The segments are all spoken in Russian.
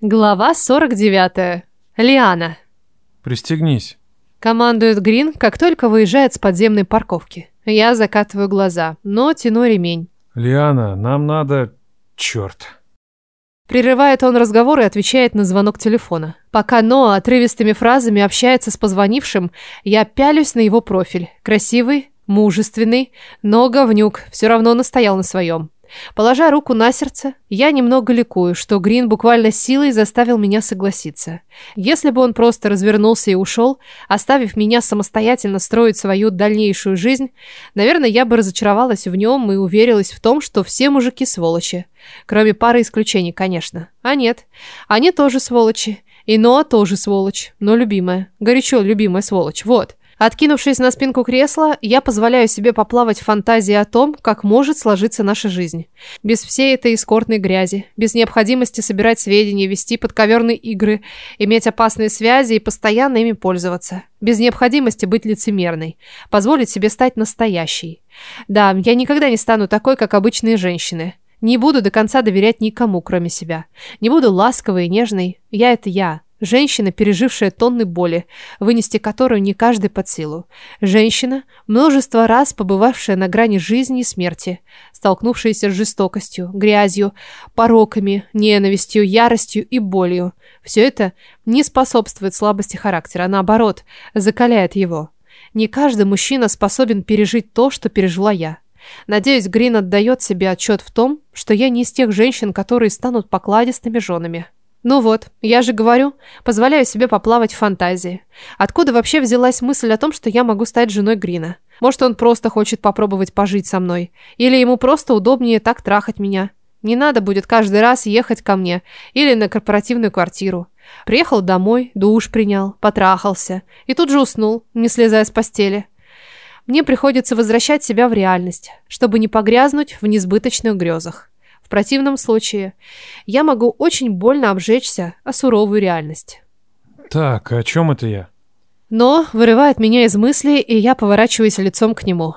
Глава 49. Лиана. Пристегнись. Командует Грин, как только выезжает с подземной парковки. Я закатываю глаза, но тяну ремень. Лиана, нам надо... Черт. Прерывает он разговор и отвечает на звонок телефона. Пока Ноа отрывистыми фразами общается с позвонившим, я пялюсь на его профиль. Красивый, мужественный, но говнюк все равно настоял на своем. Положа руку на сердце, я немного ликую, что Грин буквально силой заставил меня согласиться. Если бы он просто развернулся и ушел, оставив меня самостоятельно строить свою дальнейшую жизнь, наверное, я бы разочаровалась в нем и уверилась в том, что все мужики сволочи. Кроме пары исключений, конечно. А нет, они тоже сволочи. И Ноа тоже сволочь, но любимая. Горячо любимая сволочь, вот. Откинувшись на спинку кресла, я позволяю себе поплавать в фантазии о том, как может сложиться наша жизнь. Без всей этой эскортной грязи, без необходимости собирать сведения, вести подковерные игры, иметь опасные связи и постоянно ими пользоваться. Без необходимости быть лицемерной, позволить себе стать настоящей. Да, я никогда не стану такой, как обычные женщины. Не буду до конца доверять никому, кроме себя. Не буду ласковой и нежной. Я – это я. Женщина, пережившая тонны боли, вынести которую не каждый под силу. Женщина, множество раз побывавшая на грани жизни и смерти, столкнувшаяся с жестокостью, грязью, пороками, ненавистью, яростью и болью. Все это не способствует слабости характера, а наоборот, закаляет его. Не каждый мужчина способен пережить то, что пережила я. Надеюсь, Грин отдает себе отчет в том, что я не из тех женщин, которые станут покладистыми женами. Ну вот, я же говорю, позволяю себе поплавать в фантазии. Откуда вообще взялась мысль о том, что я могу стать женой Грина? Может, он просто хочет попробовать пожить со мной? Или ему просто удобнее так трахать меня? Не надо будет каждый раз ехать ко мне или на корпоративную квартиру. Приехал домой, душ принял, потрахался и тут же уснул, не слезая с постели. Мне приходится возвращать себя в реальность, чтобы не погрязнуть в несбыточных грезах. В противном случае я могу очень больно обжечься о суровую реальность. Так, о чем это я? Но вырывает меня из мыслей, и я поворачиваюсь лицом к нему.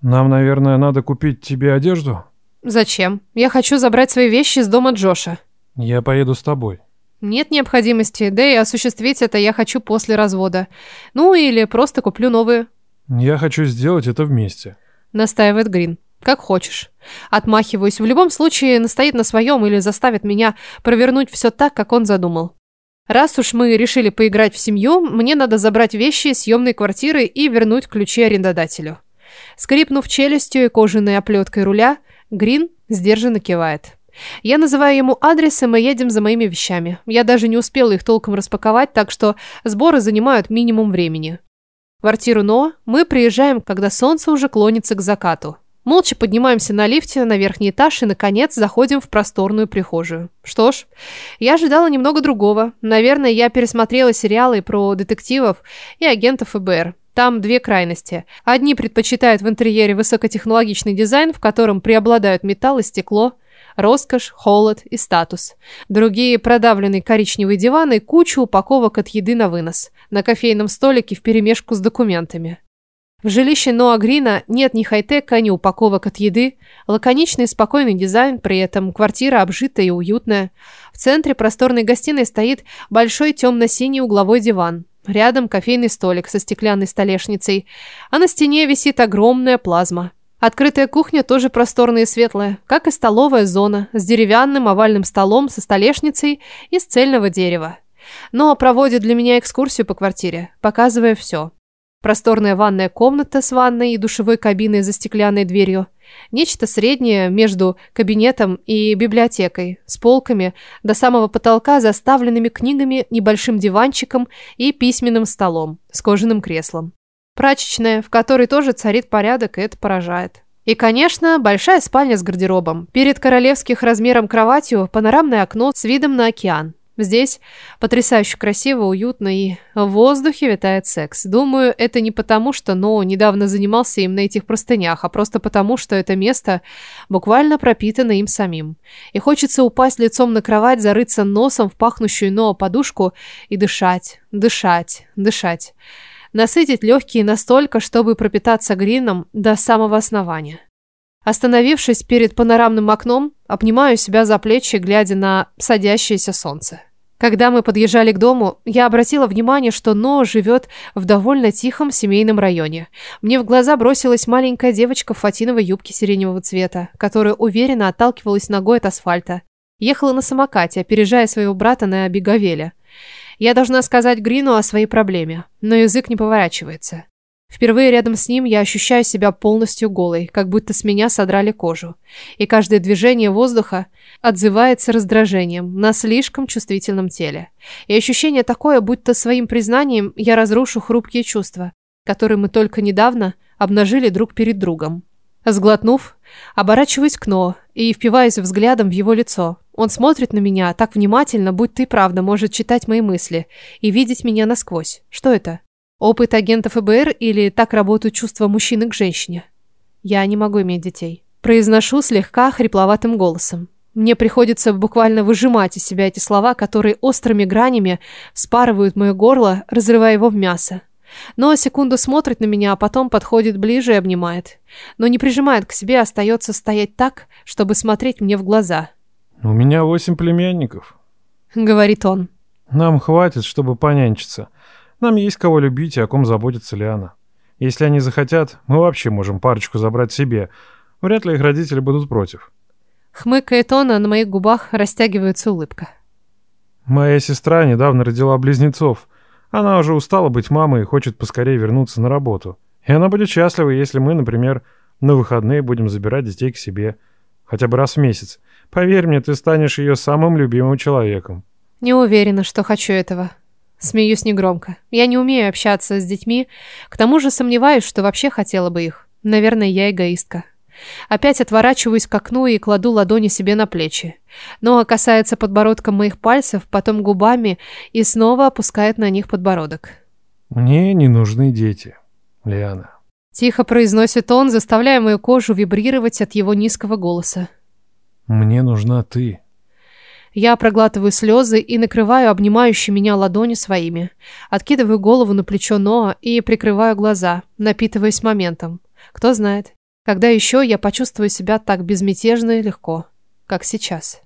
Нам, наверное, надо купить тебе одежду? Зачем? Я хочу забрать свои вещи из дома Джоша. Я поеду с тобой. Нет необходимости, да и осуществить это я хочу после развода. Ну или просто куплю новые. Я хочу сделать это вместе. Настаивает Грин. Как хочешь. Отмахиваюсь. В любом случае, настоит на своем или заставит меня провернуть все так, как он задумал. Раз уж мы решили поиграть в семью, мне надо забрать вещи из съемной квартиры и вернуть ключи арендодателю. Скрипнув челюстью и кожаной оплеткой руля, Грин сдержанно кивает. Я называю ему адрес, и мы едем за моими вещами. Я даже не успела их толком распаковать, так что сборы занимают минимум времени. В квартиру Но мы приезжаем, когда солнце уже клонится к закату. Молча поднимаемся на лифте на верхний этаж и, наконец, заходим в просторную прихожую. Что ж, я ожидала немного другого. Наверное, я пересмотрела сериалы про детективов и агентов ФБР. Там две крайности. Одни предпочитают в интерьере высокотехнологичный дизайн, в котором преобладают металл и стекло, роскошь, холод и статус. Другие – продавленный коричневый диван и кучу упаковок от еды на вынос. На кофейном столике вперемешку с документами. В жилище Ноа Грина нет ни хай-тека, ни упаковок от еды. Лаконичный спокойный дизайн, при этом квартира обжитая и уютная. В центре просторной гостиной стоит большой темно-синий угловой диван. Рядом кофейный столик со стеклянной столешницей, а на стене висит огромная плазма. Открытая кухня тоже просторная и светлая, как и столовая зона с деревянным овальным столом со столешницей из цельного дерева. Но проводит для меня экскурсию по квартире, показывая все. Просторная ванная комната с ванной и душевой кабиной за стеклянной дверью. Нечто среднее между кабинетом и библиотекой, с полками до самого потолка, заставленными книгами, небольшим диванчиком и письменным столом с кожаным креслом. Прачечная, в которой тоже царит порядок, и это поражает. И, конечно, большая спальня с гардеробом. Перед королевских размером кроватью панорамное окно с видом на океан. Здесь потрясающе красиво, уютно и в воздухе витает секс. Думаю, это не потому, что Ноу недавно занимался им на этих простынях, а просто потому, что это место буквально пропитано им самим. И хочется упасть лицом на кровать, зарыться носом в пахнущую Ноу подушку и дышать, дышать, дышать. Насытить легкие настолько, чтобы пропитаться грином до самого основания. Остановившись перед панорамным окном, обнимаю себя за плечи, глядя на садящееся солнце. Когда мы подъезжали к дому, я обратила внимание, что Ноа живет в довольно тихом семейном районе. Мне в глаза бросилась маленькая девочка в фатиновой юбке сиреневого цвета, которая уверенно отталкивалась ногой от асфальта. Ехала на самокате, опережая своего брата на Беговеле. Я должна сказать Грину о своей проблеме, но язык не поворачивается. Впервые рядом с ним я ощущаю себя полностью голой, как будто с меня содрали кожу. И каждое движение воздуха отзывается раздражением на слишком чувствительном теле. И ощущение такое, будто своим признанием я разрушу хрупкие чувства, которые мы только недавно обнажили друг перед другом. Сглотнув, оборачиваюсь к Но и впиваюсь взглядом в его лицо. Он смотрит на меня так внимательно, будто и правда может читать мои мысли и видеть меня насквозь. Что это? Опыт агента ФБР или так работают чувства мужчины к женщине? Я не могу иметь детей. Произношу слегка хрипловатым голосом. Мне приходится буквально выжимать из себя эти слова, которые острыми гранями спарывают мое горло, разрывая его в мясо. Но секунду смотрит на меня, а потом подходит ближе и обнимает. Но не прижимает к себе, остается стоять так, чтобы смотреть мне в глаза. «У меня восемь племянников», — говорит он. «Нам хватит, чтобы понянчиться. Нам есть кого любить и о ком заботится Лиана. Если они захотят, мы вообще можем парочку забрать себе. Вряд ли их родители будут против. Хмыкает он, а на моих губах растягивается улыбка. Моя сестра недавно родила близнецов. Она уже устала быть мамой и хочет поскорее вернуться на работу. И она будет счастлива, если мы, например, на выходные будем забирать детей к себе. Хотя бы раз в месяц. Поверь мне, ты станешь ее самым любимым человеком. Не уверена, что хочу этого. Смеюсь негромко. Я не умею общаться с детьми. К тому же сомневаюсь, что вообще хотела бы их. Наверное, я эгоистка. Опять отворачиваюсь к окну и кладу ладони себе на плечи. Но касается подбородком моих пальцев, потом губами и снова опускает на них подбородок. «Мне не нужны дети, Лиана». Тихо произносит он, заставляя мою кожу вибрировать от его низкого голоса. «Мне нужна ты». Я проглатываю слезы и накрываю обнимающие меня ладони своими. Откидываю голову на плечо Ноа и прикрываю глаза, напитываясь моментом. Кто знает, когда еще я почувствую себя так безмятежно и легко, как сейчас.